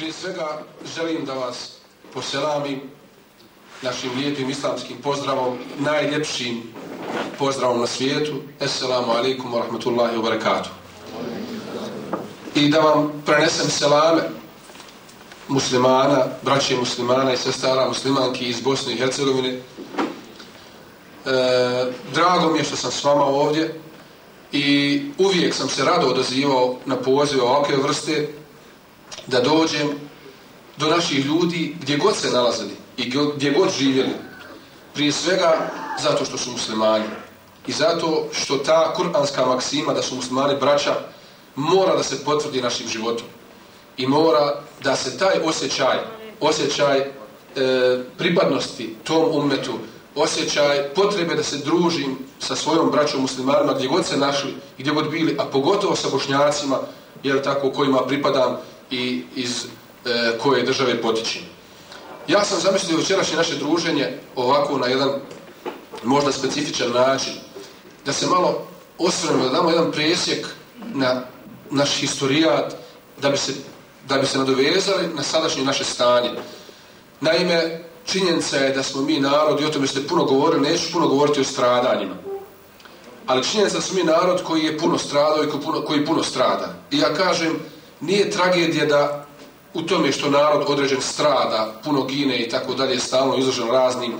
Prije svega želim da vas poselamim našim lijepim islamskim pozdravom, najljepšim pozdravom na svijetu. Assalamu alaikum wa rahmatullahi wa barakatuh. I da vam prenesem selame muslimana, braće muslimana i sestara muslimanki iz Bosne i Hercegovine. E, drago mi je što sam s vama ovdje i uvijek sam se rado odazivao na pozive ovakve vrste da dođem do naših ljudi gdje god se nalazili i gdje god živjeli. Prije svega zato što su muslimani i zato što ta kuranska maksima da su muslimani braća mora da se potvrdi našim životom i mora da se taj osjećaj osjećaj e, pripadnosti tom umetu osjećaj potrebe da se družim sa svojom braćom muslimanima gdje god se našli i gdje god bili, a pogotovo sa bošnjacima, jer tako kojima pripadam i iz e, koje države potičim. Ja sam zamislio večerašnje naše druženje ovako na jedan možda specifičan način, da se malo osvrnemo, da damo jedan presjek na naš historijat, da bi se, da bi se nadovezali na sadašnje naše stanje. Naime, činjenica je da smo mi narod, i o tome ste puno govorili, neću puno govoriti o stradanjima, ali činjenica da smo mi narod koji je puno stradao i koji puno, koji puno strada. I ja kažem, nije tragedija da u tome što narod određen strada, puno gine i tako dalje, stalno izložen raznim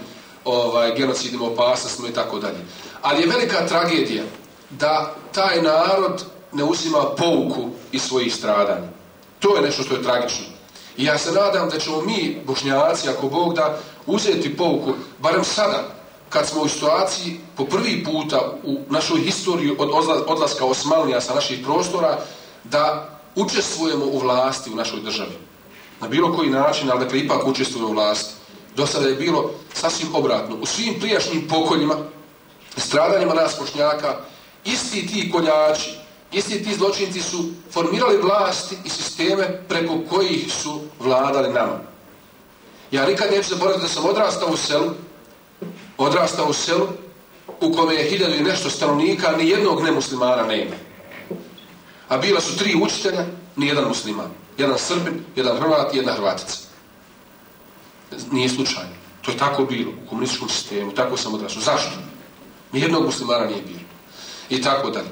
ovaj, genocidima, opasnostima i tako dalje. Ali je velika tragedija da taj narod ne usima pouku iz svojih stradanja. To je nešto što je tragično. I ja se nadam da ćemo mi, bošnjaci, ako Bog da, uzeti pouku, barem sada, kad smo u situaciji po prvi puta u našoj historiji od odlaska Osmanlija sa naših prostora, da učestvujemo u vlasti u našoj državi. Na bilo koji način, ali dakle ipak učestvujemo u vlasti. Do sada je bilo sasvim obratno. U svim prijašnjim pokoljima, stradanjima nas pošnjaka, isti ti koljači, isti ti zločinci su formirali vlasti i sisteme preko kojih su vladali nama. Ja nikad neću zaboraviti da sam odrastao u selu, odrastao u selu u kome je hiljadu i nešto stanovnika, ni jednog nemuslimana ne ima. A bila su tri učitelja, ni jedan musliman. Jedan srbin, jedan hrvat i jedna hrvatica. Nije slučajno. To je tako bilo u komunističkom sistemu. Tako sam odrastao. Zašto? Ni jednog muslimana nije bilo. I tako dalje.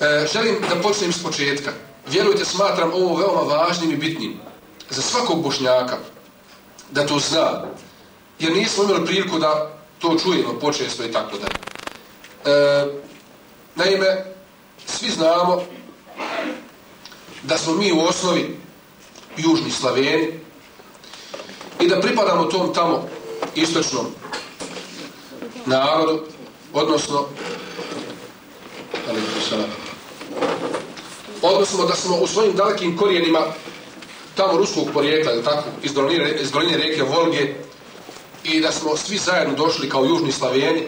E, želim da počnem s početka. Vjerujte, smatram ovo veoma važnim i bitnim za svakog bošnjaka da to zna. Jer nismo imali priliku da to čujemo počesto i tako dalje. E, naime, svi znamo da smo mi u osnovi južni Slaveni i da pripadamo tom tamo istočnom narodu, odnosno odnosno da smo u svojim dalekim korijenima tamo ruskog porijekla, tako, iz doline, iz doline rijeke Volge i da smo svi zajedno došli kao južni Slaveni e,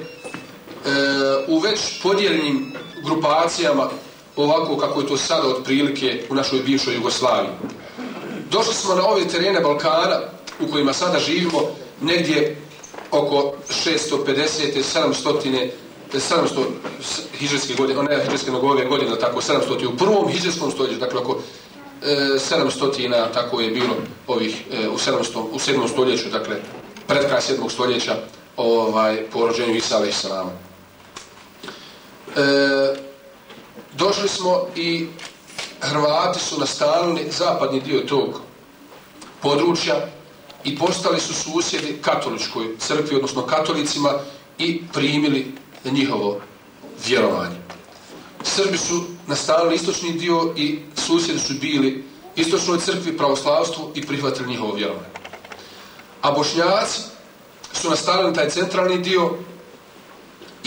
u već podijeljenim grupacijama ovako kako je to sada otprilike u našoj bivšoj Jugoslaviji. Došli smo na ove terene Balkana u kojima sada živimo negdje oko 650. 700. 700 hijđarske godine, hiđarske hijđarske ove godine, tako 700. u prvom hiđarskom stoljeću, dakle oko e, 700. tako je bilo ovih e, u 700, u 7. stoljeću, dakle pred kraj 7. stoljeća ovaj, po rođenju Isa alaih. E, došli smo i Hrvati su nastanili zapadni dio tog područja i postali su susjedi katoličkoj crkvi, odnosno katolicima i primili njihovo vjerovanje. Srbi su nastanili istočni dio i susjedi su bili istočnoj crkvi, pravoslavstvu i prihvatili njihovo vjerovanje. A bošnjaci su nastanili taj centralni dio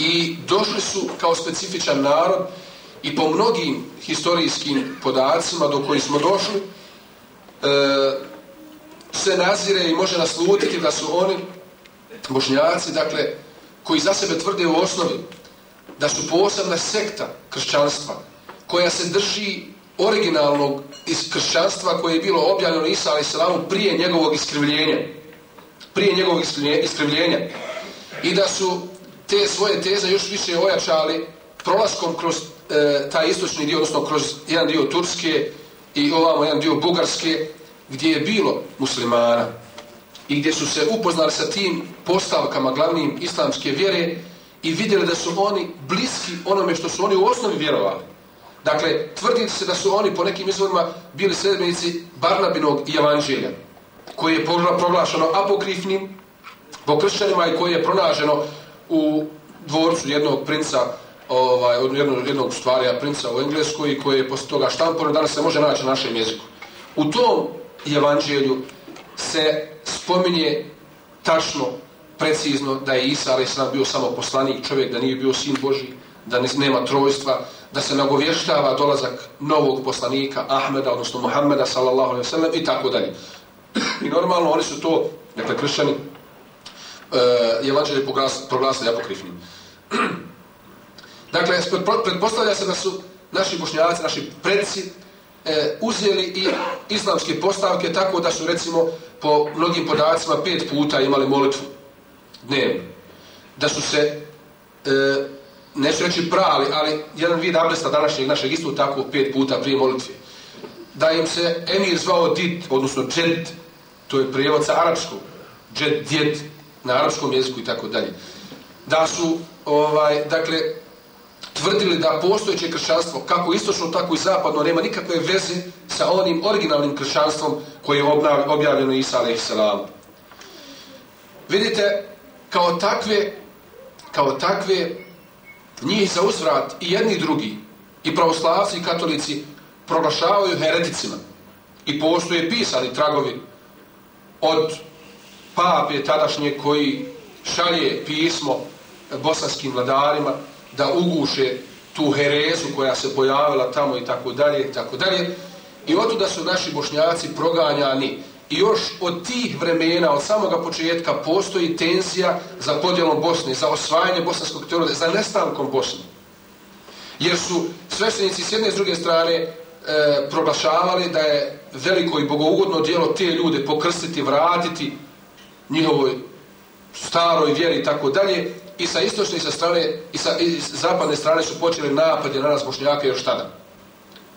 i došli su kao specifičan narod i po mnogim historijskim podacima do kojih smo došli e, se nazire i može naslutiti da su oni bošnjaci, dakle, koji za sebe tvrde u osnovi da su posebna sekta kršćanstva koja se drži originalnog iz kršćanstva koje je bilo objavljeno Isa a.s. prije njegovog iskrivljenja. Prije njegovog iskrivljenja. I da su te svoje teze još više ojačali prolaskom kroz e, taj istočni dio, odnosno kroz jedan dio Turske i ovamo jedan dio Bugarske, gdje je bilo muslimana i gdje su se upoznali sa tim postavkama glavnim islamske vjere i vidjeli da su oni bliski onome što su oni u osnovi vjerovali. Dakle, tvrdi se da su oni po nekim izvorima bili sredbenici Barnabinog i Evanđelja, koji je proglašeno apokrifnim po kršćanima i koji je pronaženo u dvorcu jednog princa, ovaj, od jednog, jednog stvarija princa u Engleskoj i koji je posle toga štampano, danas se može naći na našem jeziku. U tom evanđelju se spominje tačno, precizno da je Isa ali sam bio samo poslanik čovjek, da nije bio sin Boži, da nema trojstva, da se nagovještava dolazak novog poslanika Ahmeda, odnosno Muhammeda sallallahu alaihi sallam i tako dalje. I normalno oni su to, dakle kršćani, Eh, je evanđelje proglasili apokrifnim. dakle, pretpostavlja se da su naši bošnjaci, naši predsi, e, eh, uzeli i islamske postavke tako da su recimo po mnogim podacima pet puta imali molitvu dnevno. Da su se, e, neću reći prali, ali jedan vid abdesta današnjeg našeg istu tako pet puta prije molitve. Da im se emir zvao dit, odnosno džed, to je prijevod sa arapskog, džed, djed, na arapskom jeziku i tako dalje. Da su, ovaj, dakle, tvrdili da postojeće kršćanstvo, kako istočno, tako i zapadno, nema nikakve veze sa onim originalnim kršćanstvom koje je objavljeno Isa a.s. Vidite, kao takve, kao takve, njih za uzvrat i jedni i drugi, i pravoslavci i katolici, proglašavaju hereticima. I postoje pisani tragovi od pape tadašnje koji šalje pismo bosanskim vladarima, da uguše tu herezu koja se pojavila tamo i tako dalje i tako dalje. I od da su naši bošnjaci proganjani i još od tih vremena, od samoga početka, postoji tenzija za podjelom Bosne, za osvajanje bosanskog teroda, za nestankom Bosne. Jer su sveštenici s jedne i s druge strane e, proglašavali da je veliko i bogougodno dijelo te ljude pokrstiti, vratiti njihovoj staroj vjeri i tako dalje, i sa istočne i sa strane i sa i zapadne strane su počeli napadi na nas bošnjaka još tada.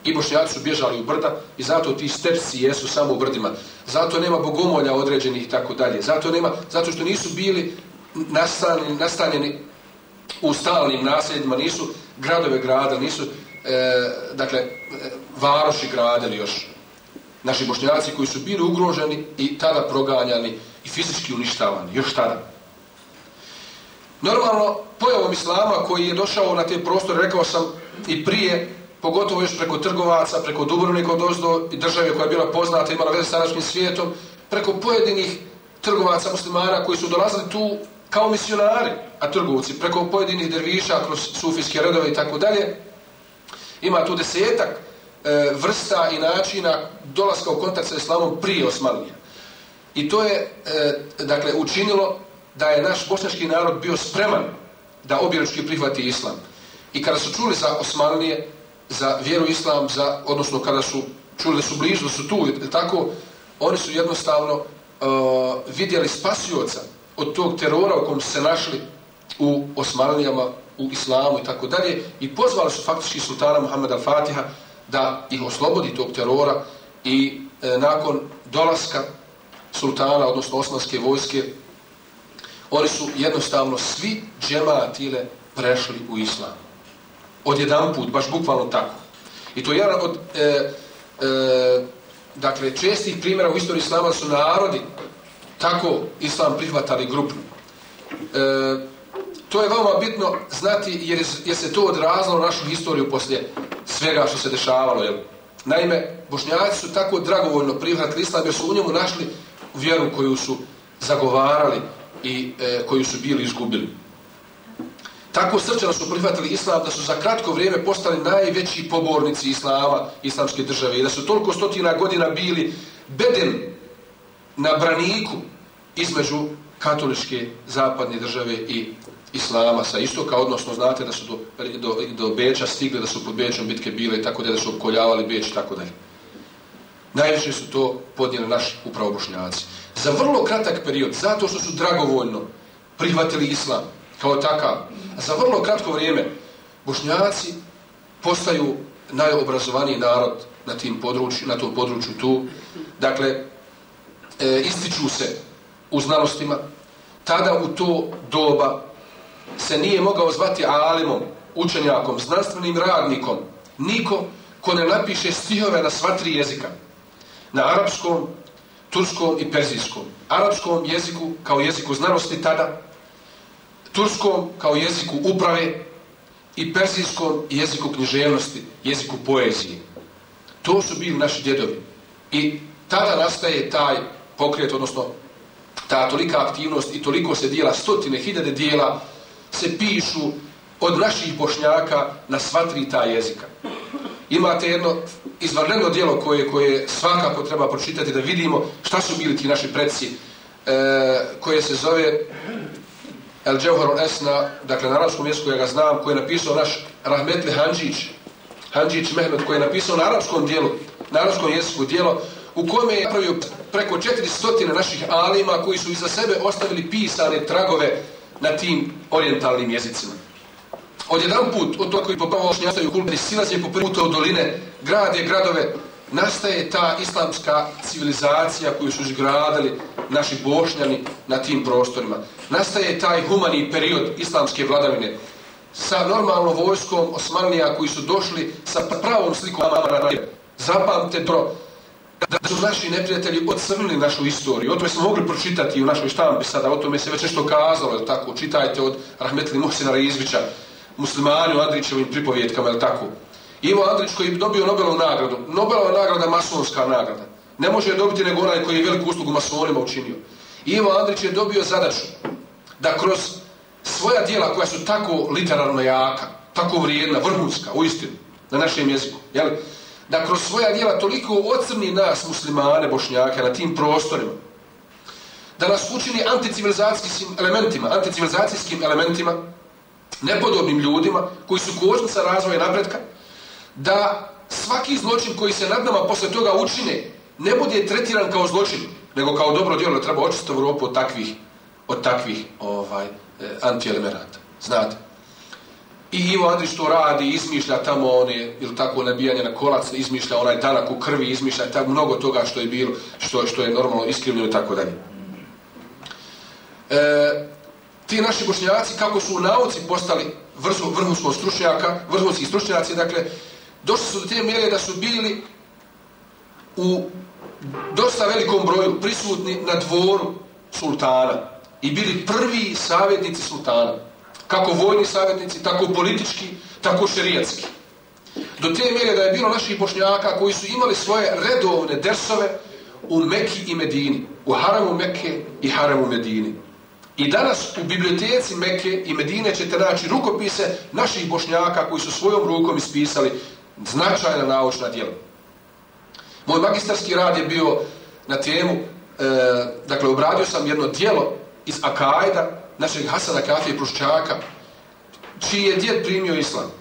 I bošnjaci su bježali u brda i zato ti stepsi jesu samo u brdima. Zato nema bogomolja određenih i tako dalje. Zato nema, zato što nisu bili nastanjeni, nastanjeni u stalnim naseljima, nisu gradove grada, nisu e, dakle e, varoši gradili još. Naši bošnjaci koji su bili ugroženi i tada proganjani i fizički uništavani, još tada. Normalno, pojavom islama koji je došao na te prostore, rekao sam i prije, pogotovo još preko trgovaca, preko Dubrovnika odozdo i države koja je bila poznata, imala veze sa našim svijetom, preko pojedinih trgovaca muslimana koji su dolazili tu kao misionari, a trgovci, preko pojedinih derviša kroz sufijske redove i tako dalje, ima tu desetak e, vrsta i načina dolaska u kontakt sa islamom prije Osmanlija. I to je, e, dakle, učinilo da je naš bošnjački narod bio spreman da objeručki prihvati islam. I kada su čuli za Osmanlije, za vjeru islam, za, odnosno kada su čuli da su blizu, da su tu, tako, oni su jednostavno e, vidjeli spasioca od tog terora u kom se našli u Osmanlijama, u islamu i tako dalje i pozvali su faktički sultana Muhammed al-Fatiha da ih oslobodi tog terora i e, nakon dolaska sultana, odnosno osmanske vojske oni su jednostavno svi džematile prešli u islam. Od jedan put, baš bukvalno tako. I to je jedan od e, e, dakle, čestih primjera u istoriji islama su narodi tako islam prihvatali grupno. E, to je veoma bitno znati jer, jer se to odrazilo našu historiju poslije svega što se dešavalo. Jel? Naime, bošnjaci su tako dragovoljno prihvatili islam jer su u njemu našli vjeru koju su zagovarali i e, koju su bili izgubili. Tako srčano su prihvatili islam da su za kratko vrijeme postali najveći pobornici islama, islamske države i da su toliko stotina godina bili beden na braniku između katoličke zapadne države i islama sa istoka, odnosno znate da su do, do, do Beča stigli, da su pod Bečom bitke bile i tako da su okoljavali Beč i tako dalje. Najviše su to podnijeli naši upravo bošnjaci za vrlo kratak period, zato što su dragovoljno prihvatili islam kao takav, a za vrlo kratko vrijeme bošnjaci postaju najobrazovaniji narod na tim području, na tom području tu. Dakle, e, ističu se u znanostima, tada u to doba se nije mogao zvati alimom, učenjakom, znanstvenim radnikom, niko ko ne napiše stihove na sva tri jezika. Na arapskom, turskom i perzijskom. Arapskom jeziku kao jeziku znanosti tada, turskom kao jeziku uprave i perzijskom jeziku književnosti, jeziku poezije. To su bili naši djedovi. I tada nastaje taj pokret, odnosno ta tolika aktivnost i toliko se dijela, stotine, hiljade dijela se pišu od naših bošnjaka na sva tri ta jezika. Imate jedno izvanredno dijelo koje, koje svakako treba pročitati da vidimo šta su bili ti naši predsi, e, koje se zove El Dževhar Esna, dakle na arabskom jeziku ja ga znam, koji je napisao naš Rahmetli Hanđić, Hanđić Mehmet, koji je napisao na arapskom dijelu, na arapskom jeziku dijelo, u kome je napravio preko 400 naših alima koji su iza sebe ostavili pisane tragove na tim orientalnim jezicima. Od jedan put, od toga koji popao ostaju kulturni silaze po prvi u doline, grade, gradove, nastaje ta islamska civilizacija koju su izgradili naši bošnjani na tim prostorima. Nastaje taj humani period islamske vladavine sa normalnom vojskom Osmanlija koji su došli sa pravom slikom Zapamte to, da su naši neprijatelji odcrnili našu istoriju. O tome smo mogli pročitati u našoj štampi sada, o tome se već nešto kazalo, tako? Čitajte od Rahmetli Muhsina Rizvića, muslimani u Andrićevim pripovjetkama, je tako? Ivo Andrić koji je dobio Nobelovu nagradu. Nobelova nagrada masonska nagrada. Ne može je dobiti nego onaj koji je veliku uslugu masonima učinio. Ivo Andrić je dobio zadaču da kroz svoja dijela koja su tako literarno jaka, tako vrijedna, vrhunska, u istinu, na našem jeziku, jel? da kroz svoja dijela toliko ocrni nas, muslimane, bošnjake, na tim prostorima, da nas učini anticivilizacijskim elementima, anticivilizacijskim elementima, nepodobnim ljudima, koji su kožnica razvoja napretka, da svaki zločin koji se nad nama posle toga učine, ne bude tretiran kao zločin, nego kao dobro djelo, treba očistiti Evropu od takvih, od takvih ovaj, eh, antielemenata. Znate? I Ivo Andrić to radi, izmišlja tamo one, ili tako, nabijanje na kolac, izmišlja onaj danak u krvi, izmišlja tako mnogo toga što je bilo, što, što je normalno iskrivljeno i tako dalje. E, ti naši bošnjaci, kako su u nauci postali vrhunskog stručnjaka, vrhunski stručnjaci, dakle, došli su do te mjere da su bili u dosta velikom broju prisutni na dvoru sultana i bili prvi savjetnici sultana kako vojni savjetnici, tako politički, tako šerijatski. Do te mjere da je bilo naših bošnjaka koji su imali svoje redovne dersove u Mekki i Medini, u Haramu Mekke i Haramu Medini. I danas u biblioteci Mekke i Medine ćete naći rukopise naših bošnjaka koji su svojom rukom ispisali značajna naučna djela. Moj magistarski rad je bio na temu, e, dakle, obradio sam jedno djelo iz Akajda, našeg Hasana Kafije Pruščaka, čiji je djed primio islam.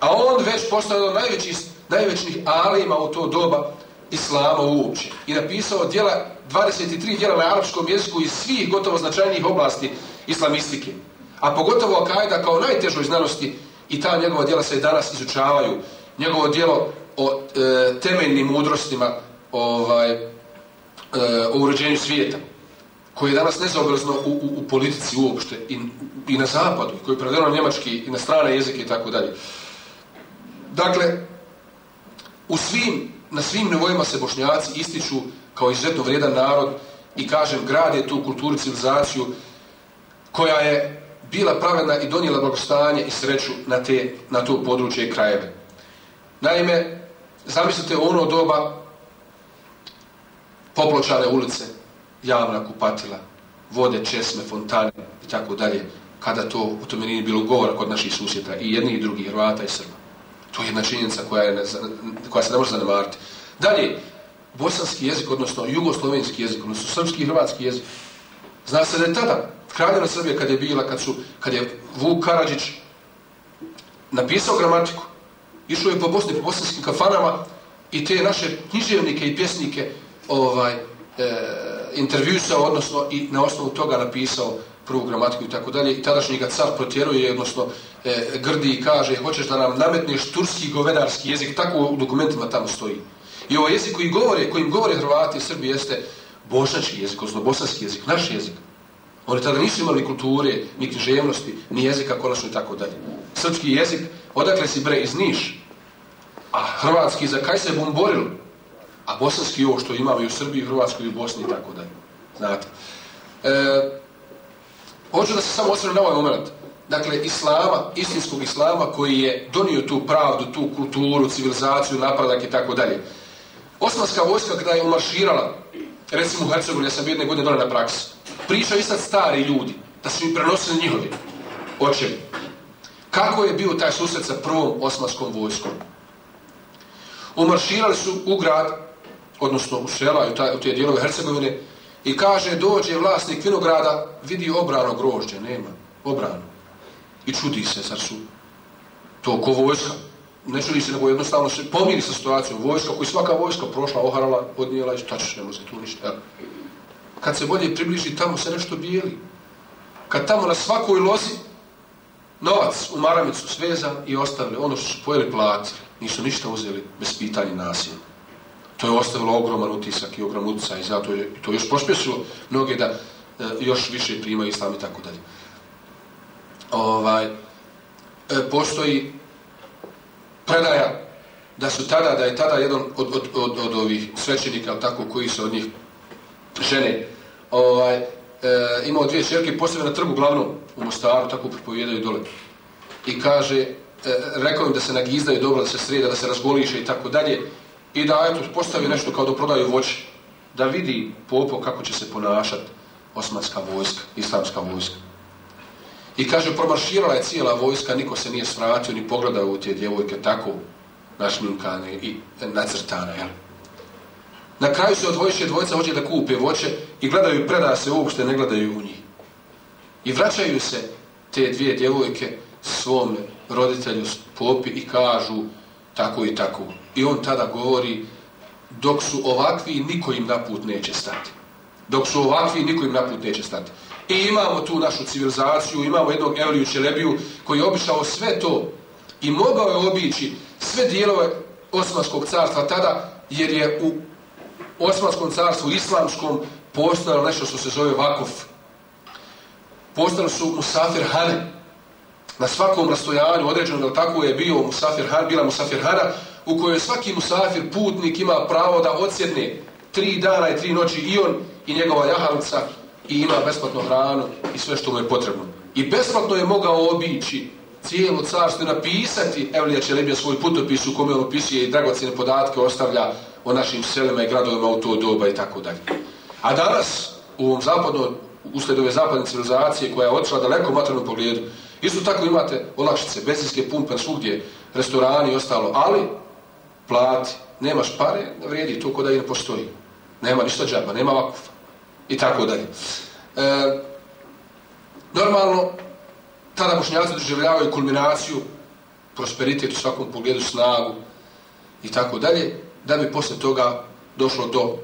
A on već postao jedan najvećih, najvećih alima u to doba islama uopće. I napisao djela, 23 djela na arapskom jeziku iz svih gotovo značajnijih oblasti islamistike. A pogotovo Akajda kao najtežoj znanosti i ta njegova djela se danas izučavaju. Njegovo djelo o e, temeljnim mudrostima ovaj, e, o uređenju svijeta koje je danas nezaobrazno u, u, u politici uopšte i, i na zapadu, koji je prevedeno na njemački i na strane jezike i tako dalje. Dakle, u svim, na svim nivoima se bošnjaci ističu kao izuzetno vrijedan narod i kažem, grade tu kulturu, civilizaciju koja je bila pravedna i donijela blagostanje i sreću na, te, na to područje i krajeve. Naime, zamislite ono doba popločane ulice, javna kupatila, vode, česme, fontane i tako dalje, kada to u tome nije bilo govora kod naših susjeta i jedni i drugi, Hrvata i Srba. To je jedna činjenica koja, je, koja se ne može zanemariti. Dalje, bosanski jezik, odnosno jugoslovenski jezik, odnosno srpski i hrvatski jezik. Zna se da je tada, kraljena Srbije kad je bila, kad, su, kad je Vuk Karadžić napisao gramatiku, išao je po Bosni, po bosanskim kafanama i te naše književnike i pjesnike ovaj, e, intervjusao, odnosno i na osnovu toga napisao prvu gramatiku i tako dalje. I tadašnji ga car protjeruje, odnosno e, grdi i kaže hoćeš da nam nametneš turski govedarski jezik, tako u dokumentima tamo stoji. I ovo jezik koji govore, kojim govore Hrvati i Srbi jeste bošački jezik, odnosno bosanski jezik, naš jezik. Oni tada nisu imali kulture, ni književnosti, ni jezika, konačno i tako dalje. Srpski jezik, odakle si bre iz Niš, a hrvatski za kaj se bomboril, a bosanski ovo što imamo i u Srbiji, Hrvatskoj i u Bosni i tako dalje. Znate. E, hoću da se samo osvrnu na ovaj moment. Dakle, islama, istinskog islama koji je donio tu pravdu, tu kulturu, civilizaciju, napredak i tako dalje. Osmanska vojska kada je umarširala, recimo u Hercegovini, ja sam jedne godine dole na praksu, pričaju i sad stari ljudi, da su im prenosili njihovi očevi. Kako je bio taj susret sa prvom osmanskom vojskom? Umarširali su u grad, odnosno u sela, u, taj, u te dijelove Hercegovine, i kaže, dođe vlasnik vinograda, vidi obrano grožđe, nema, obrano. I čudi se, sad su to ko vojska. Ne čudi se, nego jednostavno se pomiri sa situacijom. Vojska, koji svaka vojska prošla, oharala, odnijela i tačiš, ne može tu ništa. Kad se bolje približi, tamo se nešto bijeli. Kad tamo na svakoj lozi, novac u maramicu svezan i ostavili ono što su pojeli platili. Nisu ništa uzeli bez pitanja nasilja. To je ostavilo ogroman utisak i ogrom utjecaj i zato je to još pospješilo mnoge da e, još više primaju islam i tako dalje. Ovaj, e, postoji predaja da su tada, da je tada jedan od, od, od, od ovih svećenika, tako, koji su od njih žene, ovaj, e, imao dvije čerke, postavio na trgu glavnom u Mostaru, tako pripovjedaju dole. I kaže, e, rekao im da se nagizdaju dobro, da se sreda, da se razgoliše i tako dalje. I da, eto, postavi nešto kao da prodaju voće, da vidi popo kako će se ponašati osmanska vojska, islamska vojska. I kaže, promarširala je cijela vojska, niko se nije svratio ni pogledao u te djevojke tako našminkane i nacrtane, jel? Na kraju se odvojiše dvojica, hoće da kupe voće i gledaju preda se uopšte, ne gledaju u njih. I vraćaju se te dvije djevojke svom roditelju popi i kažu tako i tako. I on tada govori dok su ovakvi, niko im na put neće stati. Dok su ovakvi, niko im na put neće stati. I imamo tu našu civilizaciju, imamo jednog Euliju Čelebiju koji je obišao sve to i mogao je obići sve dijelove Osmanskog carstva tada, jer je u Osmanskom carstvu, islamskom, postojalo nešto što se zove Vakuf. Postalo su Musafir Hane. Na svakom rastojanju određeno da tako je bio Musafir har, bila Musafir hara u kojoj svaki Musafir, putnik, ima pravo da odsjedne tri dana i tri noći i on i njegova jahalica i ima besplatnu hranu i sve što mu je potrebno. I besplatno je mogao obići cijelo carstvo i napisati Evlija Čelebija svoj putopis u kome on opisuje i dragocine podatke ostavlja o našim selima i gradovima u to doba i tako dalje. A danas, u ovom zapadnom, usled ove zapadne civilizacije koja je otišla daleko u materijalnom pogledu, isto tako imate olakšice, benzinske pumpe, svugdje, restorani i ostalo, ali plati, nemaš pare, ne vrijedi to kod da i ne postoji. Nema ništa džaba, nema vakufa. I tako dalje. E, normalno, tada bošnjaci doživljavaju kulminaciju, prosperitet u svakom pogledu, snagu i tako dalje da bi posle toga došlo do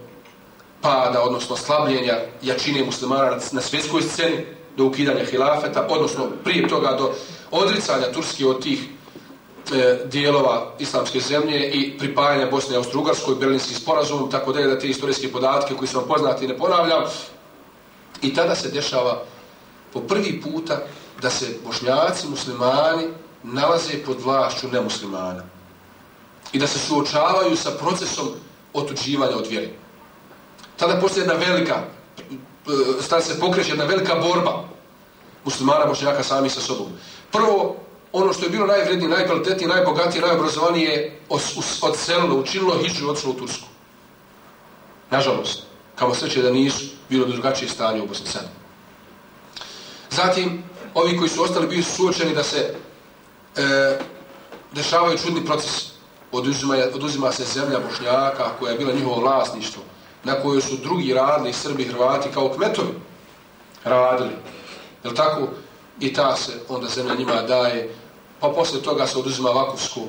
pada, odnosno slabljenja jačine muslimana na svjetskoj sceni, do ukidanja hilafeta, odnosno prije toga do odricanja Turske od tih e, dijelova islamske zemlje i pripajanja Bosne i Austro-Ugarskoj, Berlinski sporazum, tako da je da te istorijske podatke koji su vam poznati ne ponavljam. I tada se dešava po prvi puta da se bošnjaci, muslimani, nalaze pod vlašću nemuslimana i da se suočavaju sa procesom otuđivanja od vjere. Tada postoje jedna velika, Eh, stan se pokreće jedna velika borba muslimana, bošnjaka sami sa sobom. Prvo, ono što je bilo najvrednije, najkvalitetnije, najbogatije, najobrazovanije odselilo, učinilo hiđu i odšlo u Tursku. Nažalost, kao sreće da nisu bilo drugačije stanje u Bosni Sadu. Zatim, ovi koji su ostali bili suočeni da se e, dešavaju čudni proces oduzima, oduzima se zemlja Bošnjaka koja je bila njihovo vlasništvo, na kojoj su drugi radili, Srbi, Hrvati, kao kmetovi radili. Je tako? I ta se onda zemlja njima daje, pa posle toga se oduzima Vakufsku.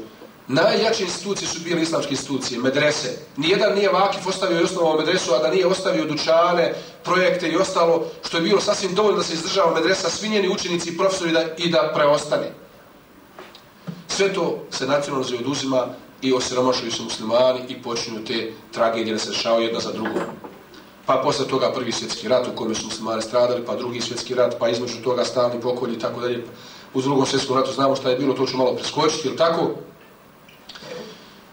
Najjače institucije su bile islamske institucije, medrese. Nijedan nije Vakif ostavio i osnovao medresu, a da nije ostavio dučane, projekte i ostalo, što je bilo sasvim dovoljno da se izdržava medresa, svi njeni učenici i profesori da, i da preostane. Sve to se nacionalno oduzima i osiromašuju se muslimani i počinju te tragedije da se rešavaju jedna za drugom. pa posle toga prvi svjetski rat u kojem su muslimani stradali, pa drugi svjetski rat, pa između toga stalni pokolj i tako dalje. U drugom svjetskom ratu znamo šta je bilo, to ću malo preskočiti, ili tako?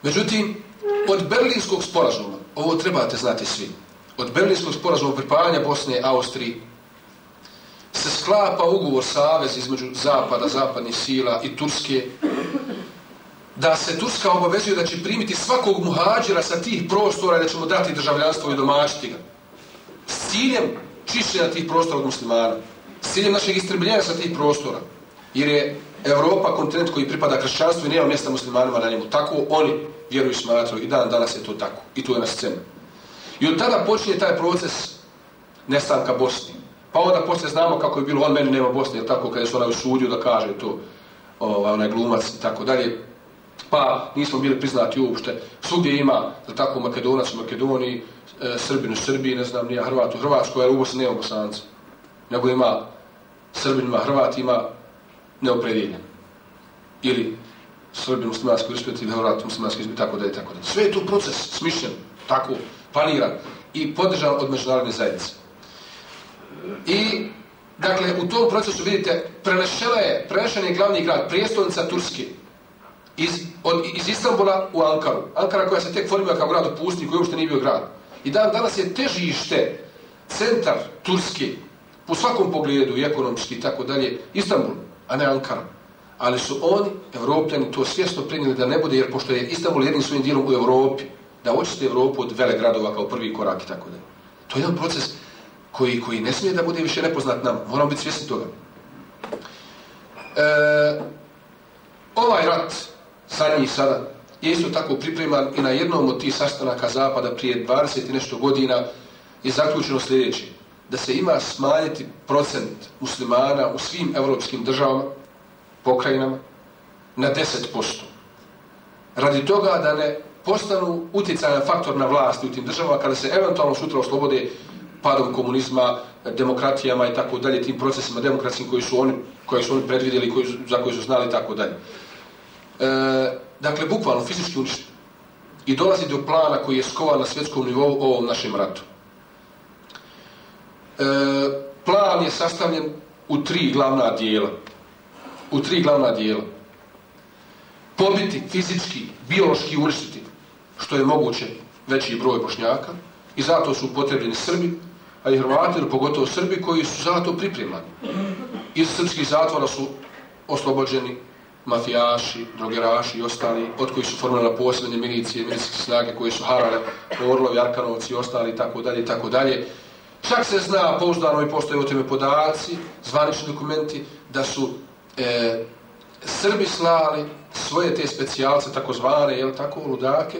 Međutim, od Berlinskog sporazuma, ovo trebate znati svi, od Berlinskog sporazuma pripajanja Bosne i Austriji se sklapa ugovor savez između zapada, zapadnih sila i Turske, da se Turska obavezuje da će primiti svakog muhađira sa tih prostora i da će mu dati državljanstvo i domaćiti ga. S ciljem čišćenja tih prostora od muslimana. S ciljem našeg istrebljenja sa tih prostora. Jer je Evropa kontinent koji pripada kršćanstvu i nema mjesta muslimanima na njemu. Tako oni vjeruju i i dan danas je to tako. I to je na scenu. I od tada počinje taj proces nestanka Bosni. Pa onda poslije znamo kako je bilo, on meni nema Bosne, tako, kada je se onaj usudio da kaže to, ovaj, onaj glumac i tako dalje. Pa nismo bili priznati uopšte. Svugdje ima, da tako, Makedonac u Makedoniji, e, Srbin u Srbiji, ne znam, nije Hrvat u Hrvatskoj, ali u Bosni nema Bosanca. Nego ima Srbin, ima Hrvat, ima neopredjeljen. Ili Srbin muslimanski uspjet ili Hrvat muslimanski uspjet, tako da je tako da. Sve je tu proces smišljen, tako, planiran i podržan od međunarodne zajednice. I, dakle, u tom procesu, vidite, prenešela je, prenešen je glavni grad, prijestolnica Turske, iz, od, iz Istanbula u Ankaru. Ankara koja se tek formila kao grad u pustinji koji uopšte nije bio grad. I dan danas je težište, centar Turske, po svakom pogledu, i ekonomski i tako dalje, Istanbul, a ne Ankara. Ali su oni, evropljani, to svjesno prenijeli da ne bude, jer pošto je Istanbul jednim svojim dijelom u Evropi, da očiste Evropu od vele gradova kao prvi korak i tako dalje. To je jedan proces koji, koji ne smije da bude više nepoznat nam. Moramo biti svjesni toga. E, ovaj rat, sadnji sada, je isto tako pripreman i na jednom od tih sastanaka Zapada prije 20 i nešto godina je zaključeno sljedeće. Da se ima smanjiti procent muslimana u svim evropskim državama, pokrajinama, na 10%. Radi toga da ne postanu utjecajan faktor na vlasti u tim državama kada se eventualno sutra oslobode padom komunizma, demokratijama i tako dalje, tim procesima demokratskim koji su oni, koji su oni predvidjeli, koji, za koji su znali i tako dalje. E, dakle, bukvalno, fizički uništen. I dolazi do plana koji je skovan na svjetskom nivou o ovom našem ratu. E, plan je sastavljen u tri glavna dijela. U tri glavna dijela. Pobiti fizički, biološki uništiti, što je moguće veći broj bošnjaka, i zato su potrebljeni Srbi, a i Hrvati, pogotovo Srbi, koji su za to pripremani. Iz srpskih zatvora su oslobođeni mafijaši, drogeraši i ostali, od koji su formirane posebne milicije, milicijske snage, koji su harale Orlovi, Arkanovci i ostali, tako dalje, tako dalje. Čak se zna, pouzdano i postoje o teme podaci, zvanični dokumenti, da su e, Srbi slali svoje te specijalce, takozvane, jel tako, ludake,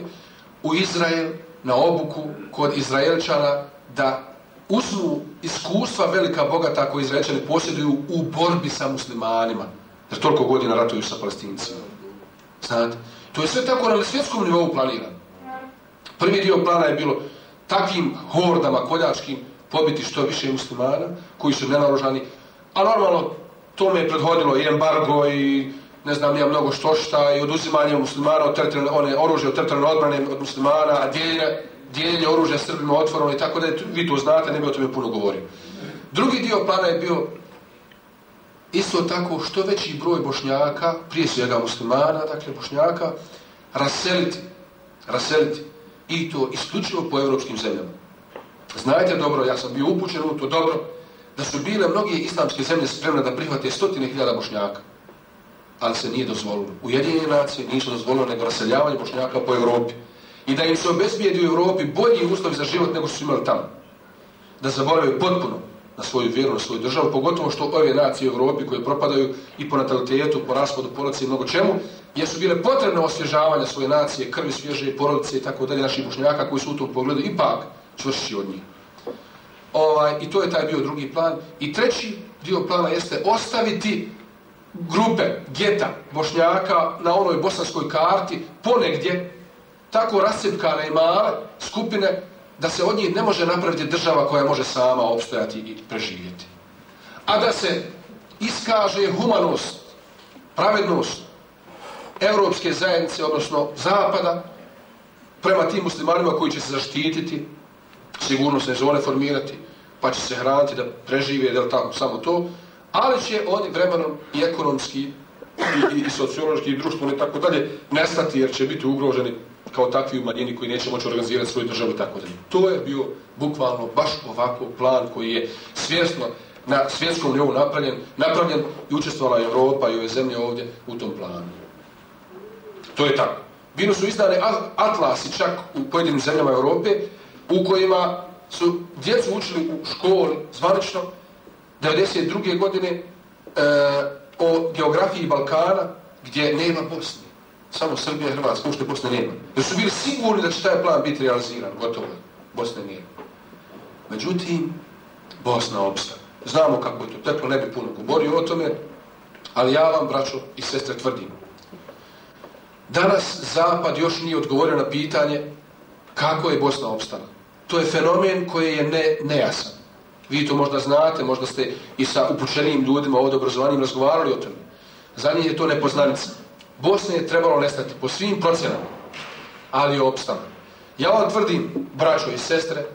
u Izrael na obuku kod Izraelčana da uzmu iskustva velika bogata koje Izraelčani posjeduju u borbi sa muslimanima. Jer toliko godina ratuju sa palestincima. Znate? To je sve tako na svjetskom nivou planirano. Prvi dio plana je bilo takvim hordama koljačkim pobiti što više muslimana koji su nenarožani. A normalno tome je prethodilo i embargo i ne znam, ja mnogo što šta i oduzimanje muslimana od teritorijalne, one oružje od teritorijalne odbrane od muslimana, a dijeljenje, dijeljenje oružja Srbima otvoreno i tako da vi to znate, ne bi o tome puno govorio. Drugi dio plana je bio isto tako što veći broj bošnjaka, prije svega muslimana, dakle bošnjaka, raseliti, raseliti i to isključivo po evropskim zemljama. Znajte dobro, ja sam bio upućen u to dobro, da su bile mnogi islamske zemlje spremne da prihvate stotine hiljada bošnjaka ali se nije dozvolilo. Ujedinjene nacije nisu dozvolilo nego raseljavanje bošnjaka po Evropi. I da im se obezbijedi u Evropi bolji uslovi za život nego što su imali tamo. Da zaboravaju potpuno na svoju vjeru, na svoju državu, pogotovo što ove nacije u Evropi koje propadaju i po natalitetu, po raspadu porodice i mnogo čemu, jer su bile potrebne osvježavanja svoje nacije, krvi svježe, porodice i tako dalje naših bošnjaka koji su u tom pogledu ipak čvršći od njih. Ovaj, I to je taj bio drugi plan. I treći dio plana jeste ostaviti grupe, geta, bošnjaka na onoj bosanskoj karti, ponegdje, tako rascepkane i male skupine, da se od njih ne može napraviti država koja može sama opstojati i preživjeti. A da se iskaže humanost, pravednost evropske zajednice, odnosno zapada, prema tim muslimanima koji će se zaštititi sigurnosne zone formirati, pa će se hraniti da prežive, da tako, samo to, ali će oni vremenom i ekonomski i, i, i sociološki i društveno i tako dalje nestati jer će biti ugroženi kao takvi u manjini koji neće moći organizirati svoju državu i tako dalje. To je bio bukvalno baš ovako plan koji je svjesno na svjetskom nivou napravljen, napravljen i učestvovala Europa i ove zemlje ovdje u tom planu. To je tako. Bino su izdane atlasi čak u pojedinim zemljama Europe u kojima su djecu učili u školi zvanično 92. godine e, o geografiji Balkana gdje nema Bosne. Samo Srbija i Hrvatska, ušte Bosne nema. Jer su bili sigurni da će taj plan biti realiziran. Gotovo je. Bosne nema. Međutim, Bosna opsta. Znamo kako je to teklo, ne bi puno govorio o tome, ali ja vam, braćo i sestre, tvrdim. Danas Zapad još nije odgovorio na pitanje kako je Bosna opstala. To je fenomen koji je ne, nejasan. Vi to možda znate, možda ste i sa upućenim ljudima ovdje obrazovanim razgovarali o tome. Za njih je to nepoznanica. Bosne je trebalo nestati po svim procenama, ali je opstano. Ja vam tvrdim, braćo i sestre,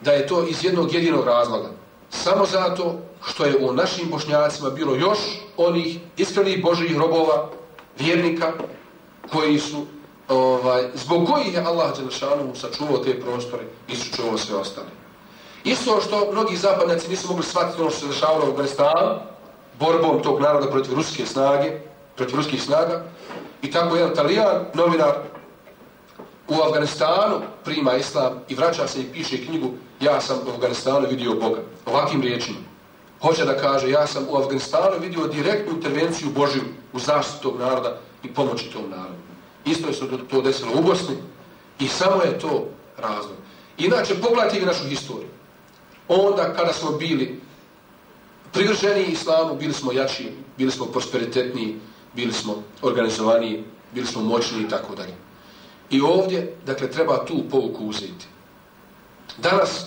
da je to iz jednog jedinog razloga. Samo zato što je u našim bošnjacima bilo još onih iskrenih božijih robova, vjernika, koji su, ovaj, zbog kojih je Allah Đelešanu sačuvao te prostore i sačuvao sve ostale. Isto što mnogi zapadnjaci nisu mogli shvatiti ono što se dešavalo u Afganistanu, borbom tog naroda protiv ruske snage, protiv ruskih snaga, i tako jedan talijan, novinar, u Afganistanu prima islam i vraća se i piše knjigu Ja sam u Afganistanu vidio Boga. Ovakvim riječima. Hoće da kaže, ja sam u Afganistanu vidio direktnu intervenciju Božju u zaštitu tog naroda i pomoći tom narodu. Isto je se to desilo u Bosni i samo je to razlog. Inače, pogledajte i našu historiju. Onda kada smo bili privrženi islamu, bili smo jači, bili smo prosperitetniji, bili smo organizovani, bili smo moćni i tako dalje. I ovdje, dakle, treba tu povuku uzeti. Danas,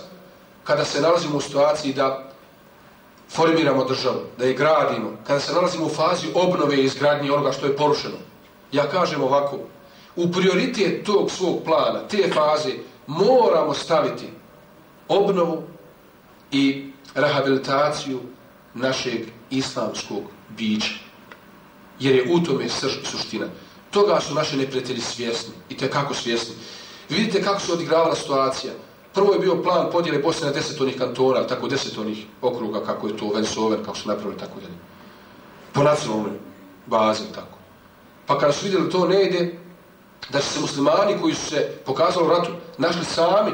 kada se nalazimo u situaciji da formiramo državu, da je gradimo, kada se nalazimo u fazi obnove i izgradnje onoga što je porušeno, ja kažem ovako, u prioritet tog svog plana, te faze, moramo staviti obnovu i rehabilitaciju našeg islamskog bića. Jer je u tome srž suština. Toga su naše neprijatelji svjesni. I te kako svjesni. Vidite kako se odigravala situacija. Prvo je bio plan podjele Bosne na deset onih kantona, tako deset onih okruga, kako je to Vensover, kako su napravili, tako dalje. Po nacionalnoj bazi, tako. Pa kada su vidjeli to ne ide, da su se muslimani koji su se pokazali u ratu, našli sami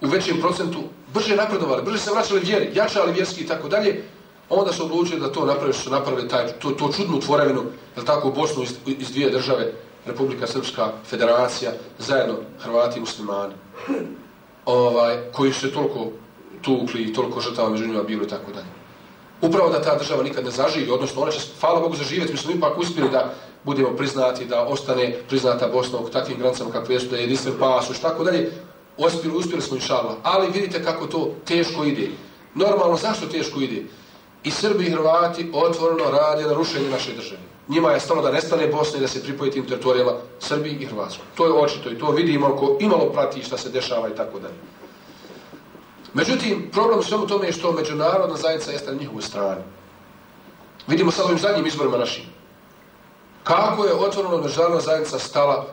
u većem procentu, brže napredovali, brže se vraćali vjeri, jačali vjerski i tako dalje, onda su odlučili da to napravi, su napravili taj, to, to čudnu tvorevinu, je tako, u Bosnu iz, iz dvije države, Republika Srpska, Federacija, zajedno Hrvati i muslimani, ovaj, koji su se toliko tukli i toliko žrtava među njima bilo i tako dalje. Upravo da ta država nikad ne zaživi, odnosno ona će, hvala Bogu, zaživjeti, mi smo ipak uspjeli da budemo priznati, da ostane priznata Bosna u takvim granicama kakve su, da je jedinstven pasuš, tako dalje, uspjeli, uspjeli smo inšalva. Ali vidite kako to teško ide. Normalno, zašto teško ide? I Srbi i Hrvati otvoreno radi na rušenju naše države. Njima je stalo da nestane Bosna i da se pripoji tim teritorijama Srbi i Hrvatskoj. To je očito i to vidimo ako imalo prati šta se dešava i tako dalje. Međutim, problem u svemu tome je što međunarodna zajednica jeste na njihovoj strani. Vidimo sad ovim zadnjim izborima našim. Kako je otvoreno međunarodna zajednica stala,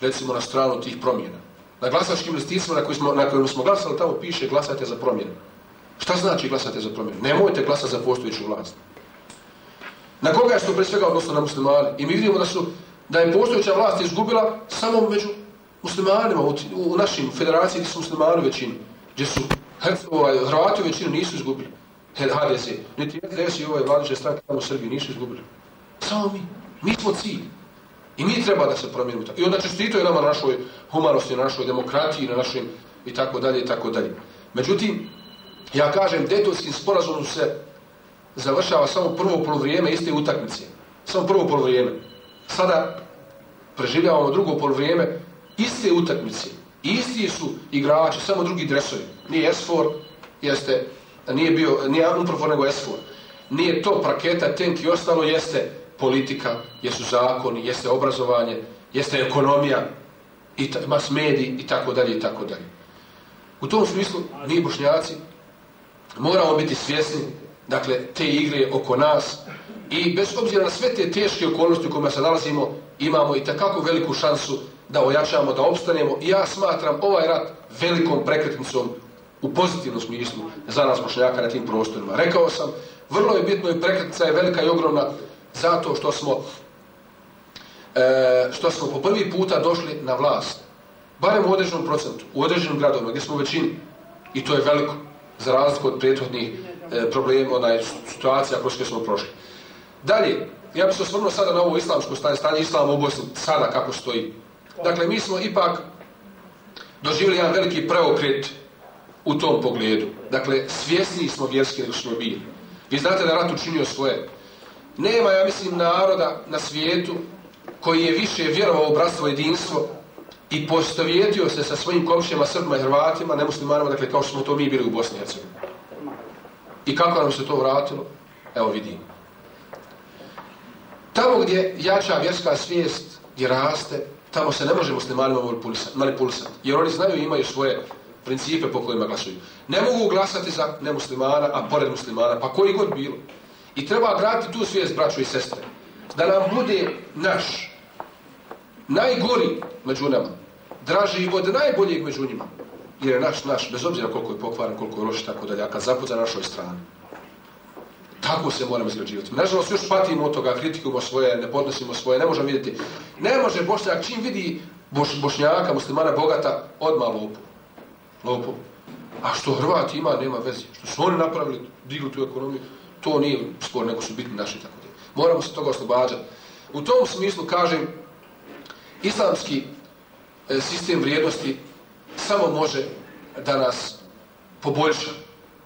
recimo, na stranu tih promjena. Na glasačkim listicima na, koji smo, na kojima smo glasali, tamo piše glasajte za promjenu. Šta znači glasate za promjenu? Nemojte glasati za postojiću vlast. Na koga je što pre svega odnosno na muslimani? I mi vidimo da su da je postojeća vlast izgubila samo među muslimanima u, u našim federaciji gdje su muslimani većini. Gdje su ovaj, Hrvati većinu nisu izgubili. HDZ. Niti SDS i ovaj vladiče stranke u Srbiji nisu izgubili. Samo mi. Mi smo cilj. I mi treba da se promijenimo. I onda čestito je nama na našoj humanosti, na našoj demokratiji, na našoj i tako dalje i tako dalje. Međutim, Ja kažem, detovskim sporazumom se završava samo prvo polovrijeme iste utakmice. Samo prvo polovrijeme. Sada preživljavamo drugo polovrijeme iste utakmice. Isti su igrači, samo drugi dresovi. Nije S4, jeste, nije bio, nije Unprofor, nego S4. Nije to praketa, tenk i ostalo, jeste politika, jesu zakoni, jeste obrazovanje, jeste ekonomija, i mas mediji i tako dalje i tako dalje. U tom smislu, mi bošnjaci moramo biti svjesni, dakle, te igre oko nas i bez obzira na sve te teške okolnosti u kojima se nalazimo, imamo i takako veliku šansu da ojačamo, da opstanemo. I ja smatram ovaj rat velikom prekretnicom u pozitivnom smislu za nas bošnjaka na tim prostorima. Rekao sam, vrlo je bitno i prekretnica je velika i ogromna zato što smo e, što smo po prvi puta došli na vlast. Barem u određenom procentu, u određenom gradovima gdje smo u većini. I to je veliko, za razliku od prethodnih e, problema, onaj situacija kroz koje smo prošli. Dalje, ja bih se osvrnuo sada na ovo islamsko stanje, stanje islama u Bosni, sada kako stoji. Dakle, mi smo ipak doživjeli jedan veliki preokret u tom pogledu. Dakle, svjesni smo vjerski nego smo bili. Vi znate da rat učinio svoje. Nema, ja mislim, naroda na svijetu koji je više vjerovao u bratstvo jedinstvo i postovjetio se sa svojim komšijama, Srbima i Hrvatima, nemuslimanima, dakle, kao što smo to mi bili u Bosni i Hercegovini. I kako nam se to vratilo? Evo vidimo. Tamo gdje jača vjerska svijest, gdje raste, tamo se ne može muslimanima manipulisati. Jer oni znaju i imaju svoje principe po kojima glasuju. Ne mogu glasati za nemuslimana, a pored muslimana, pa koji god bilo. I treba graditi tu svijest, braćo i sestre. Da nam bude naš, najgori među nama, draži od najboljeg među njima. Jer je naš, naš, bez obzira koliko je pokvaran, koliko je loš, tako dalje, a kad zaput za našoj strani. Tako se moramo izgrađivati. Nažalost, još patimo od toga, kritikujemo svoje, ne podnosimo svoje, ne možemo vidjeti. Ne može Bošnjak, čim vidi boš, Bošnjaka, muslimana, bogata, odmah lopu. Lopu. A što Hrvat ima, nema veze. Što su oni napravili, digli tu ekonomiju, to nije spor, nego su bitni naši, tako da. Moramo se toga oslobađati. U tom smislu, kažem, islamski e, sistem vrijednosti samo može da nas poboljša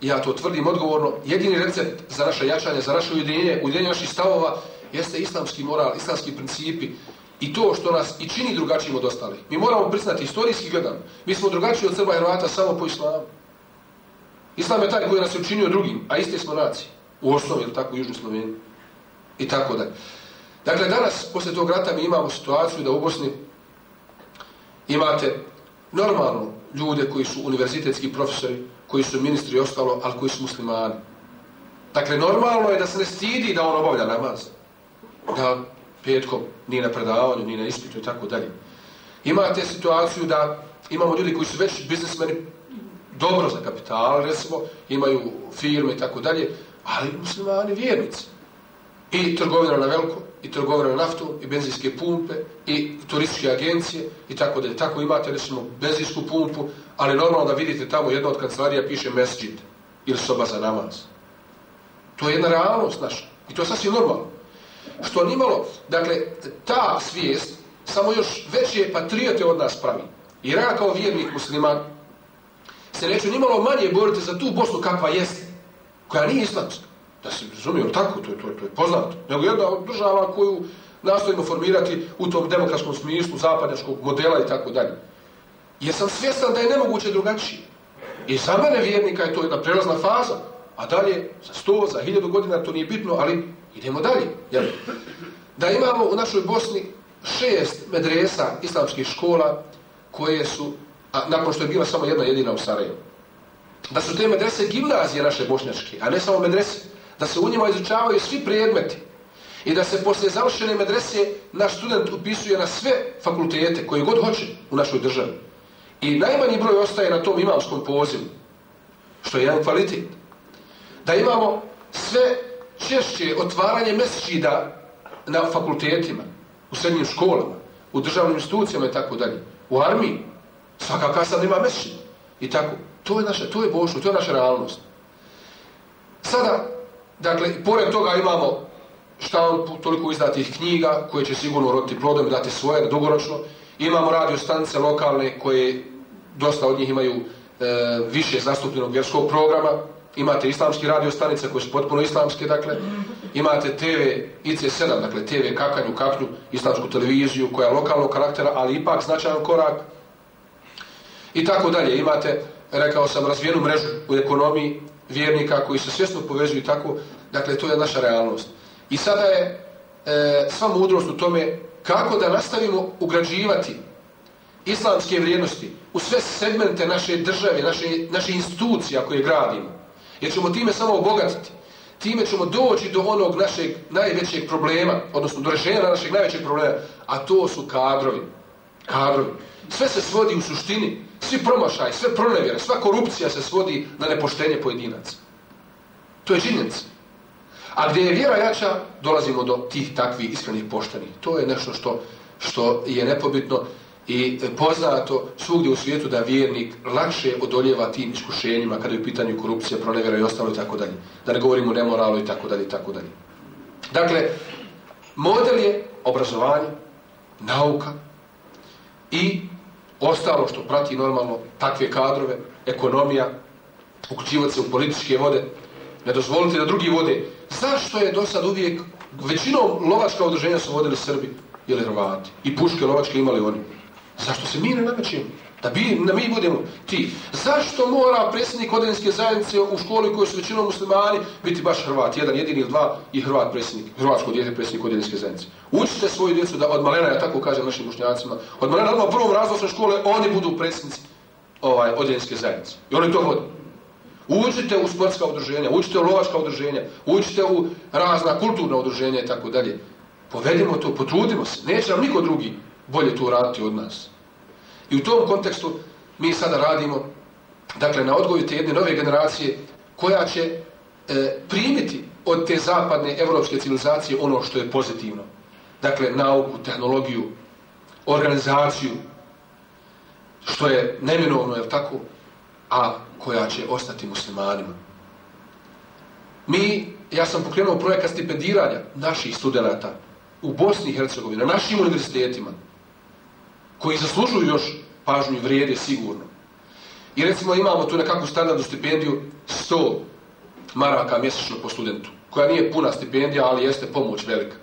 ja to tvrdim odgovorno, jedini recept za naše jačanje, za naše ujedinjenje, ujedinjenje naših stavova, jeste islamski moral, islamski principi i to što nas i čini drugačijim od ostalih. Mi moramo priznati, istorijski gledam, mi smo drugačiji od Srba i Hrvata samo po islamu. Islam je taj koji nas je učinio drugim, a iste smo nacije. U osnovi, ili tako, u Južnoj Sloveniji. I tako da. Dakle, danas, posle tog rata, mi imamo situaciju da u Bosni imate normalno ljude koji su univerzitetski profesori, koji su ministri i ostalo, ali koji su muslimani. Dakle, normalno je da se ne stidi da on obavlja namaz. Da petkom nije na predavanju, nije na ispitu i tako dalje. Imate situaciju da imamo ljudi koji su već biznismeni dobro za kapital, recimo, imaju firme i tako dalje, ali muslimani vjernici. I trgovina na veliko, i trgovina na naftu, i benzinske pumpe, i turističke agencije, i tako dalje. Tako imate, recimo, benzinsku pumpu, ali normalno da vidite tamo jedna od kancelarija piše mesđid ili soba za namaz. To je jedna realnost naša. I to je sasvim normalno. Što nimalo, dakle, ta svijest samo još veće patriote od nas pravi. I ja kao vjernik musliman se neću nimalo manje boriti za tu Bosnu kakva jeste, koja nije islamska. Da se razumiju, tako, to, to, to je poznato. Nego jedna država koju nastojimo formirati u tom demokratskom smislu, zapadnjačkog modela i tako dalje. Jer sam svjestan da je nemoguće drugačije. I za mene vjernika je to jedna prelazna faza. A dalje, za sto, za hiljadu godina, to nije bitno, ali idemo dalje. Jel? Da imamo u našoj Bosni šest medresa islamskih škola koje su, a nakon što je bila samo jedna jedina u Sarajevu, da su te medrese gimnazije naše bošnjačke, a ne samo medrese, da se u njima izučavaju svi predmeti i da se posle završene medrese naš student upisuje na sve fakultete koje god hoće u našoj državi. I najmanji broj ostaje na tom imamskom pozivu, što je jedan kvalitet. Da imamo sve češće otvaranje mesečida na fakultetima, u srednjim školama, u državnim institucijama i tako dalje, u armiji, svaka kasa ima mesečida. I tako, to je naše, to je Božno, to je naša realnost. Sada, dakle, pored toga imamo šta on toliko izdatih knjiga, koje će sigurno roditi plodom dati svoje dugoročno, Imamo radio stanice lokalne koje dosta od njih imaju e, više zastupljenog vjerskog programa. Imate islamski radio stanice koje su potpuno islamske, dakle. Imate TV IC7, dakle TV kakanju, Kaknju, islamsku televiziju koja je lokalnog karaktera, ali ipak značajan korak. I tako dalje. Imate, rekao sam, razvijenu mrežu u ekonomiji vjernika koji se svjesno povezuju tako. Dakle, to je naša realnost. I sada je e, sva mudrost u tome kako da nastavimo ugrađivati islamske vrijednosti u sve segmente naše države, naše, naše institucije koje gradimo. Jer ćemo time samo obogatiti. Time ćemo doći do onog našeg najvećeg problema, odnosno do rešenja našeg najvećeg problema, a to su kadrovi. Kadrovi. Sve se svodi u suštini, svi promašaj, sve pronevjere, sva korupcija se svodi na nepoštenje pojedinaca. To je činjenica. A gdje je vjera jača, dolazimo do tih takvih iskrenih poštenih. To je nešto što, što je nepobitno i poznato svugdje u svijetu da vjernik lakše odoljeva tim iskušenjima kada je u pitanju korupcija, pronevjera i ostalo i tako dalje. Da ne govorimo o nemoralu i tako dalje i tako dalje. Dakle, model je obrazovanje, nauka i ostalo što prati normalno takve kadrove, ekonomija, uključivati se u političke vode, ne dozvoliti da drugi vode. Zašto je do sad uvijek, većinom lovačka udruženja su vodili Srbi ili Hrvati i puške lovačke imali oni. Zašto se mi ne namećemo? Da, bi, da mi budemo ti. Zašto mora predsjednik odenske zajednice u školi koji su većinom muslimani biti baš Hrvat? Jedan, jedini ili dva i Hrvat predsjednik. Hrvatsko djete predsjednik odenske zajednice. Učite svoju djecu da od malena, ja tako kažem našim mušnjacima, od malena odmah u prvom razlosu škole oni budu predsjednici ovaj, odenske zajednice. I oni to vode. Učite u sportska udruženja, učite u lovačka udruženja, učite u razna kulturna udruženja i tako dalje. Povedimo to, potrudimo se. Neće nam niko drugi bolje to raditi od nas. I u tom kontekstu mi sada radimo dakle, na odgoju te jedne nove generacije koja će e, primiti od te zapadne evropske civilizacije ono što je pozitivno. Dakle, nauku, tehnologiju, organizaciju, što je neminovno, je tako, a koja će ostati muslimanima. Mi, ja sam pokrenuo projekat stipendiranja naših studenta u Bosni i Hercegovini, na našim univerzitetima, koji zaslužuju još pažnju i vrijede sigurno. I recimo imamo tu nekakvu standardnu stipendiju 100 maraka mjesečno po studentu, koja nije puna stipendija, ali jeste pomoć velika.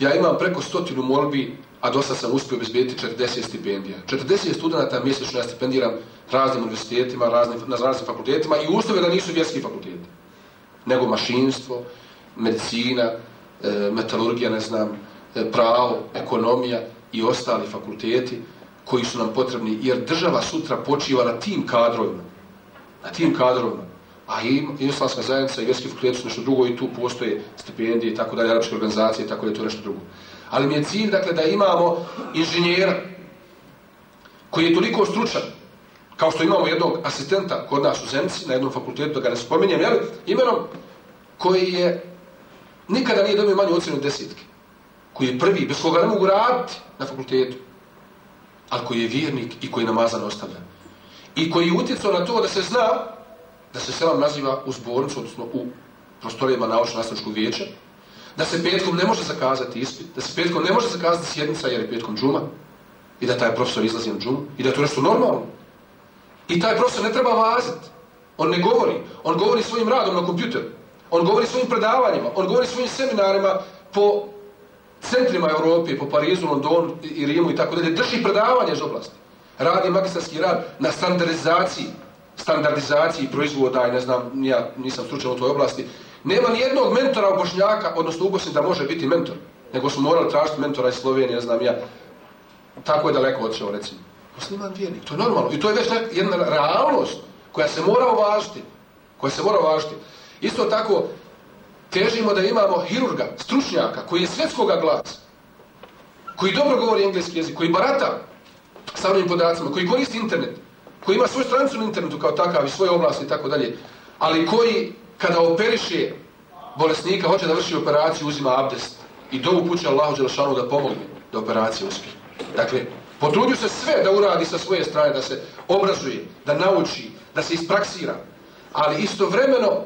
Ja imam preko stotinu molbi, a dosta sam uspio obezbediti 40 stipendija. 40 studenta mjesečno ja stipendiram raznim univerzitetima, raznim, na raznim fakultetima i uslove da nisu vjerski fakulteti, nego mašinstvo, medicina, e, metalurgija, ne znam, e, pravo, ekonomija, i ostali fakulteti koji su nam potrebni, jer država sutra počiva na tim kadrovima. Na tim kadrovima. A i islamska zajednica i vjerski fakultet su nešto drugo i tu postoje stipendije i tako dalje, arapske organizacije i tako dalje, to je nešto drugo. Ali mi je cilj, dakle, da imamo inženjera koji je toliko stručan, kao što imamo jednog asistenta kod nas u Zemci, na jednom fakultetu, da ga ne spominjem, jel, imenom, koji je nikada nije dobio manju ocenu desetke koji je prvi, bez koga ne mogu raditi na fakultetu, ali koji je vjernik i koji namazan ostavlja. I koji je utjecao na to da se zna da se selam naziva u zbornicu, odnosno u prostorijama naučno-nastavničkog vijeća, da se petkom ne može zakazati ispit, da se petkom ne može zakazati sjednica jer je petkom džuma i da taj profesor izlazi na džumu i da to nešto normalno. I taj profesor ne treba vaziti. On ne govori. On govori svojim radom na kompjuteru. On govori svojim predavanjima. On govori svojim seminarima po centrima Europe, po Parizu, Londonu i Rimu i tako dalje, drži predavanje iz oblasti. Radi magistarski rad na standardizaciji, standardizaciji proizvoda i ne znam, ja nisam stručan u toj oblasti. Nema ni jednog mentora u Bošnjaka, odnosno u Bosni da može biti mentor, nego smo morali tražiti mentora iz Slovenije, ne znam ja. Tako je daleko odšao, recimo. Musliman vjernik, to je normalno. I to je već jedna realnost koja se mora uvažiti. Koja se mora uvažiti. Isto tako, težimo da imamo hirurga, stručnjaka, koji je svjetskoga glasa, koji dobro govori engleski jezik, koji barata sa onim podacima, koji koristi internet, koji ima svoju stranicu na internetu kao takav i svoje oblasti i tako dalje, ali koji kada operiše bolesnika, hoće da vrši operaciju, uzima abdest i do upuće Allahu Đelšanu da pomogne da operacija uspije. Dakle, potrudio se sve da uradi sa svoje strane, da se obrazuje, da nauči, da se ispraksira, ali istovremeno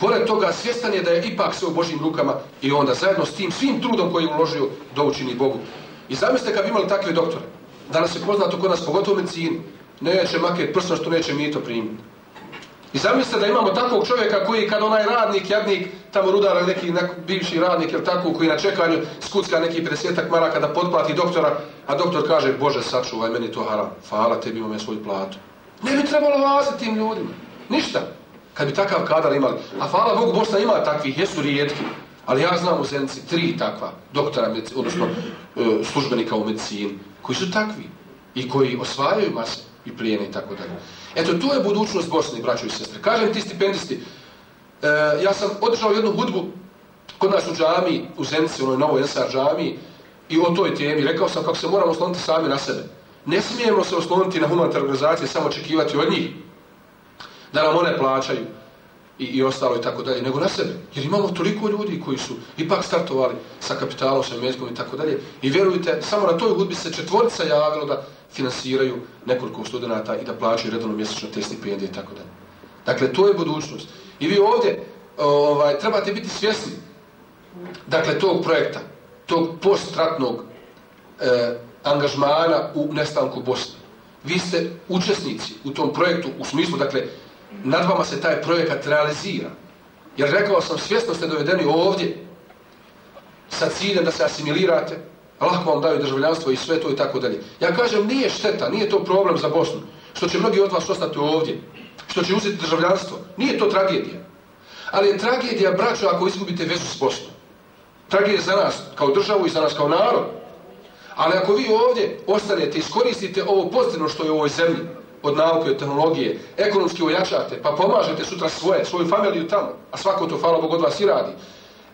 Pored toga, svjestan je da je ipak sve u Božim rukama i onda zajedno s tim svim trudom koji je uložio da učini Bogu. I zamislite kad bi imali takve doktore, danas je poznato kod nas, pogotovo medicini, neće maket prsno što neće mito primiti. I zamislite da imamo takvog čovjeka koji kad onaj radnik, jadnik, tamo rudara neki neko, bivši radnik ili tako, koji na čekanju skucka neki 50 maraka da potplati doktora, a doktor kaže, Bože, sačuvaj, meni to haram, hvala, tebi imam ja svoju platu. Ne bi trebalo vaziti tim ljudima. Ništa kad bi takav kadar imali. A hvala Bogu, Bosna ima takvih, jesu rijetki. Ali ja znam u Zenci tri takva doktora, odnosno e, službenika u medicini, koji su takvi. i koji osvajaju mase i plijene i tako dalje. Eto, tu je budućnost Bosne, braćo i sestre. Kažem ti stipendisti, e, ja sam održao jednu hudbu kod nas u džami, u Zenici, u onoj novoj Ensar džami, i o toj temi. Rekao sam kako se moramo osloniti sami na sebe. Ne smijemo se osloniti na humanitarne organizacije, samo očekivati od njih da nam one plaćaju i, i ostalo i tako dalje, nego na sebe. Jer imamo toliko ljudi koji su ipak startovali sa kapitalom, sa imetkom i tako dalje. I vjerujte, samo na toj hudbi se četvorica javilo da finansiraju nekoliko studenta i da plaćaju redovno mjesečno te stipendije i tako dalje. Dakle, to je budućnost. I vi ovdje ovaj, trebate biti svjesni dakle, tog projekta, tog postratnog e, angažmana u nestanku Bosne. Vi ste učesnici u tom projektu u smislu, dakle, nad vama se taj projekat realizira. Jer rekao sam, svjesno ste dovedeni ovdje sa ciljem da se asimilirate, lahko vam daju državljanstvo i sve to i tako dalje. Ja kažem, nije šteta, nije to problem za Bosnu, što će mnogi od vas ostati ovdje, što će uzeti državljanstvo. Nije to tragedija. Ali je tragedija, braćo, ako izgubite vezu s Bosnom. Tragedija za nas kao državu i za nas kao narod. Ali ako vi ovdje ostanete, iskoristite ovo pozitivno što je u ovoj zemlji, od nauke, od tehnologije, ekonomski ojačate, pa pomažete sutra svoje, svoju familiju tamo, a svako to, hvala Bog, od vas i radi.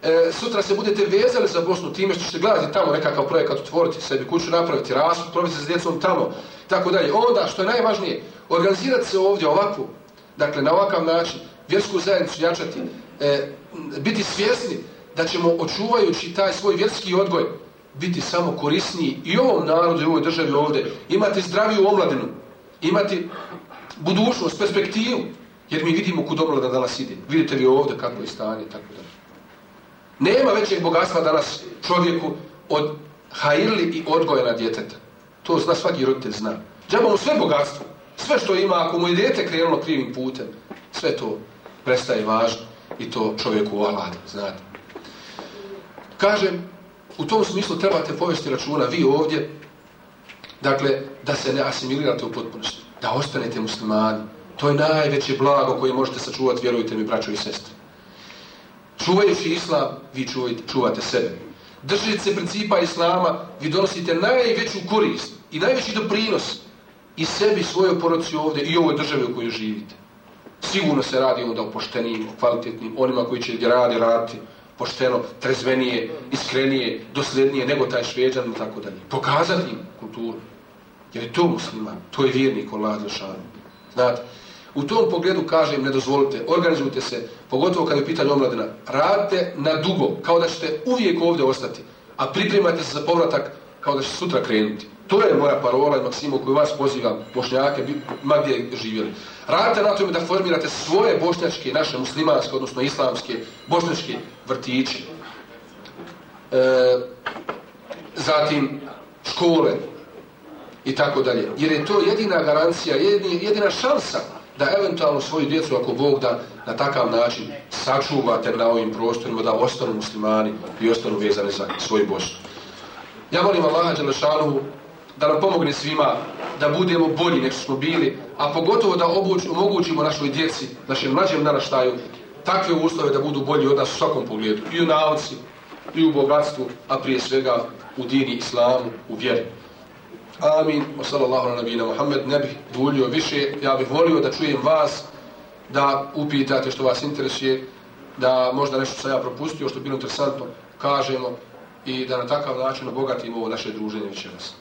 E, sutra se budete vezali za Bosnu time što ćete gledati tamo nekakav projekat, otvoriti sebi kuću, napraviti rastu, proviti se s djecom tamo, tako dalje. Onda, što je najvažnije, organizirati se ovdje ovako, dakle, na ovakav način, vjersku zajednicu jačati, e, biti svjesni da ćemo, očuvajući taj svoj vjerski odgoj, biti samo korisniji i ovom narodu i ovoj državi ovdje, imati zdraviju omladinu, imati budućnost, perspektivu, jer mi vidimo kud omlada danas ide. Vidite li ovdje kako je stanje, tako da. Nema većeg bogatstva danas čovjeku od hajirli i odgojena djeteta. To zna svaki roditelj zna. Džaba mu sve bogatstvo, sve što ima, ako mu je djete krenulo krivim putem, sve to prestaje važno i to čovjeku ohlada, znate. Kažem, u tom smislu trebate povesti računa vi ovdje, dakle, da se ne asimilirate u potpunosti, da ostanete muslimani. To je najveće blago koje možete sačuvati, vjerujte mi, braćo i sestre. Čuvajući islam, vi čuvajte, čuvate sebe. Držite se principa islama, vi donosite najveću korist i najveći doprinos i sebi, svojoj poroci ovdje i ovoj državi u kojoj živite. Sigurno se radi onda o poštenim, o kvalitetnim, onima koji će gdje radi, raditi pošteno, trezvenije, iskrenije, doslednije nego taj šveđan i tako dalje. Pokazati im kulturu. Jer je to musliman, to je vjernik, Allah zašanu. Znate, u tom pogledu kažem, ne dozvolite, organizujte se, pogotovo kada je pitanje omladina, radite na dugo, kao da ćete uvijek ovdje ostati, a pripremajte se za povratak kao da ćete sutra krenuti. To je moja parola i Maksimo koju vas pozivam, bošnjake, ma gdje živjeli. Radite na tome da formirate svoje bošnjačke, naše muslimanske, odnosno islamske, bošnjačke vrtiće. E, zatim škole i tako dalje. Jer je to jedina garancija, jedina, jedina šansa da eventualno svoju djecu, ako Bog da na takav način sačuvate na ovim prostorima, da ostanu muslimani i ostanu vezani za svoju Bosnu. Ja molim Allaha Đelešanu da nam pomogne svima da budemo bolji nek smo bili, a pogotovo da obuć, omogućimo našoj djeci, našem mlađem naraštaju, takve uslove da budu bolji od nas u svakom pogledu. I u nauci, i u bogatstvu, a prije svega u dini islamu, u vjeri. Amin. Wa sallallahu na nabina Muhammed. Ne bih duljio više. Ja bih volio da čujem vas, da upitate što vas interesuje, da možda nešto sam ja propustio, što je bilo interesantno, kažemo i da na takav način obogatimo ovo naše druženje večeras.